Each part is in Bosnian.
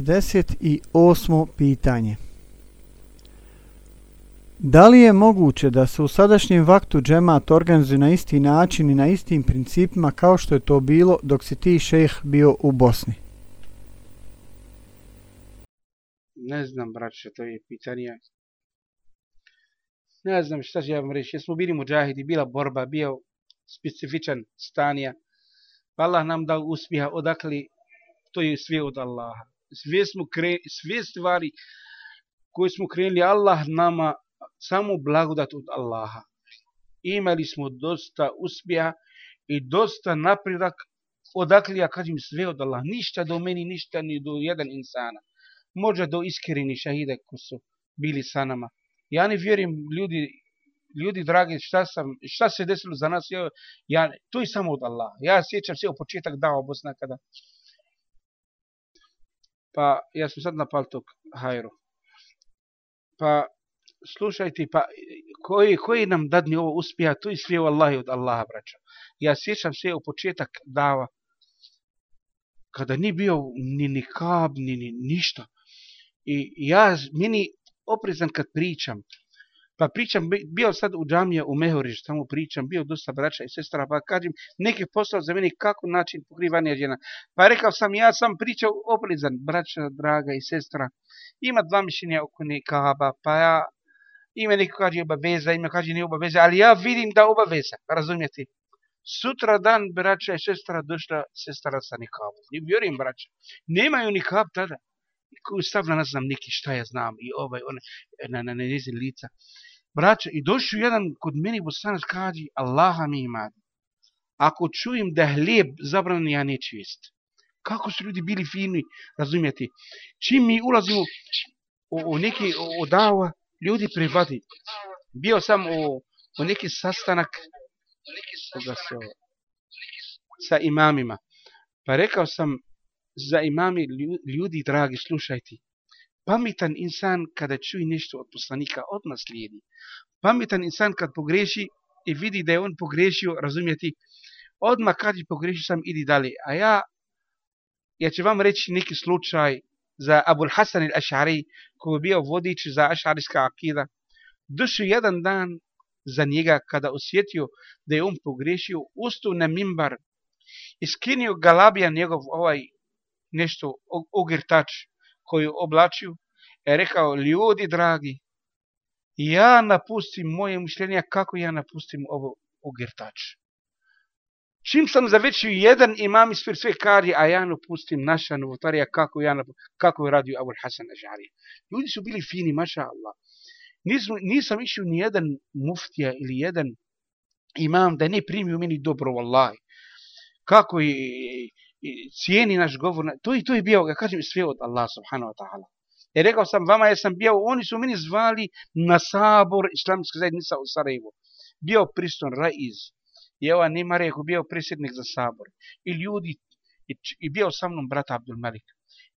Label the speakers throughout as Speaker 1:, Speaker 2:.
Speaker 1: 48. pitanje Da li je moguće da se u sadašnjem vaktu džemat organizuje na isti način i na istim principima kao što je to bilo dok si ti šejh bio u Bosni?
Speaker 2: Ne znam, braće, to je pitanje. Ne znam šta će ja vam reći. Jesmo bili muđahidi, bila borba, bio specifičan stanija. Pa Allah nam dao uspjeha odakle to je sve od Allaha. Sve, smo kre, sve stvari koje smo krenuli, Allah nama samo blagodat od Allaha. Imali smo dosta uspjeha i dosta napredak odakle ja kažem sve od Allaha. Ništa do meni, ništa ni do jedan insana. Možda do iskreni šahide ko su bili sa nama. Ja ne vjerujem ljudi, ljudi dragi, šta, sam, šta se desilo za nas, ja, ja, to je samo od Allaha. Ja sjećam se u početak dao Bosna kada pa ja sam sad na paltok hajru. Pa slušajte, pa koji, koji nam dadni ovo uspija, to i sve u Allahi od Allaha, braća. Ja sjećam se u početak dava, kada ni bio ni nikab, ni, ni ništa. I ja, meni oprezan kad pričam, Pa pričam, bio sad u džamije u Mehoriš, tamo pričam, bio dosta braća i sestra, pa kažem, neki poslao za meni kako način pokrivanja žena. Pa rekao sam, ja sam pričao oprezan, braća, draga i sestra, ima dva mišljenja oko nekaba, pa ja, ima neko kaže obaveza, ima kaže ne obaveza, ali ja vidim da obaveza, razumijete? Sutra dan, braća i sestra, došla sestara sa nikabom. Ne vjerujem, braća. Nemaju nikab tada. Koju stavlja, ne znam, neki šta ja znam, i ovaj, one, na, na, na, na lica. Braćo, i došao jedan kod meni bosanac kaži, Allaha mi ima. Ako čujem da hljeb zabranjen, ja neću jest. Kako su ljudi bili fini, razumijete? Čim mi ulazimo u, u neki odava, ljudi privadi. Bio sam u, u neki sastanak se, sa imamima. Pa rekao sam za imami ljudi, dragi, slušajte. Pametan insan kada čuje nešto od poslanika, odmah slijedi. Pametan insan kad pogreši i vidi da je on pogrešio, razumijeti, odmah kad je pogrešio sam, idi dalje. A ja, ja ću vam reći neki slučaj za Abul Hasan il-Ašari, koji je bio vodič za Ašarijska akida. Došao jedan dan za njega kada osjetio da je on pogrešio, ustao na mimbar i skinio galabija njegov ovaj nešto ogrtač koju oblačio, je rekao, ljudi dragi, ja napustim moje mišljenje kako ja napustim ovo ogrtač. Čim sam zavećio jedan imam ispred sve kari, a ja napustim naša novotarija kako, ja napustim, kako je radio Abul Hasan Ažari. Ljudi su bili fini, maša Allah. Nisam, nisam išao ni jedan muftija ili jedan imam da ne primio meni dobro, vallahi. Kako je, cijeni naš govor, to i to je bio, ja kažem, sve od Allah subhanahu wa ta'ala. I rekao sam vama, ja sam bio, oni su meni zvali na sabor islamske zajednica u Sarajevu. Bio priston Raiz. I ova Nima rekao, bio prisjednik za sabor. I ljudi, i, i bio sa mnom brat Abdul Malik.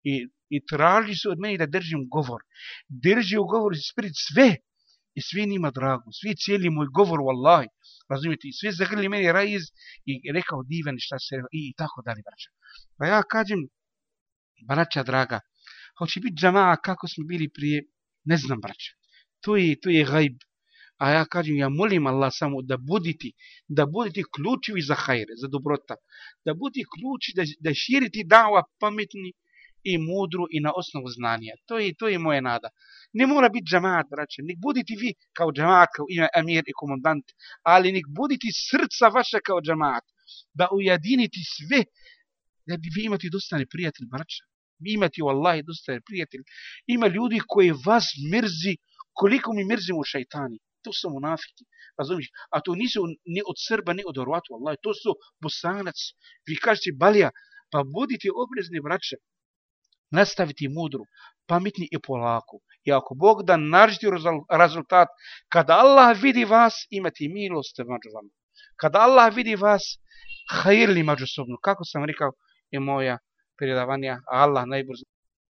Speaker 2: I, I tražili su od meni da držim govor. Drži u govor ispred sve. I svi njima drago. Svi cijeli moj govor, wallahi razumijete, i sve zagrli meni raiz i rekao divan šta se, i, i tako dalje, braća. Pa ja kažem, braća draga, hoće biti džamaa kako smo bili prije, ne znam, braća. To je, to je gajb. A ja kažem, ja molim Allah samo da buditi, da buditi ključivi za hajre, za dobrota. Da buditi ključi, da, da širiti dava pametni i mudru i na osnovu znanja. To je, to je moja nada. Ne mora biti džamaat, braće. Nek budite vi kao džamaat, kao ime emir i komandant, ali nek budite srca vaše kao džamaat. Da ujedinite sve, da bi vi imati dosta prijatelj, braće. Vi imati u Allah dosta prijatelj. Ima ljudi koji vas mrzi, koliko mi mrzimo šajtani. To su munafiki. Razumiješ? A to nisu ni od Srba, ni od Horvatu, Allah. To su bosanac. Vi kažete, balija, pa budite obrezni, braće. Nastaviti mudru, pametni i polako. I ako Bog da naržiti rezultat, kada Allah vidi vas, imati milost među vama. Kada Allah vidi vas, hajirli međusobno. Kako sam rekao, je moja predavanja, Allah najbrzo.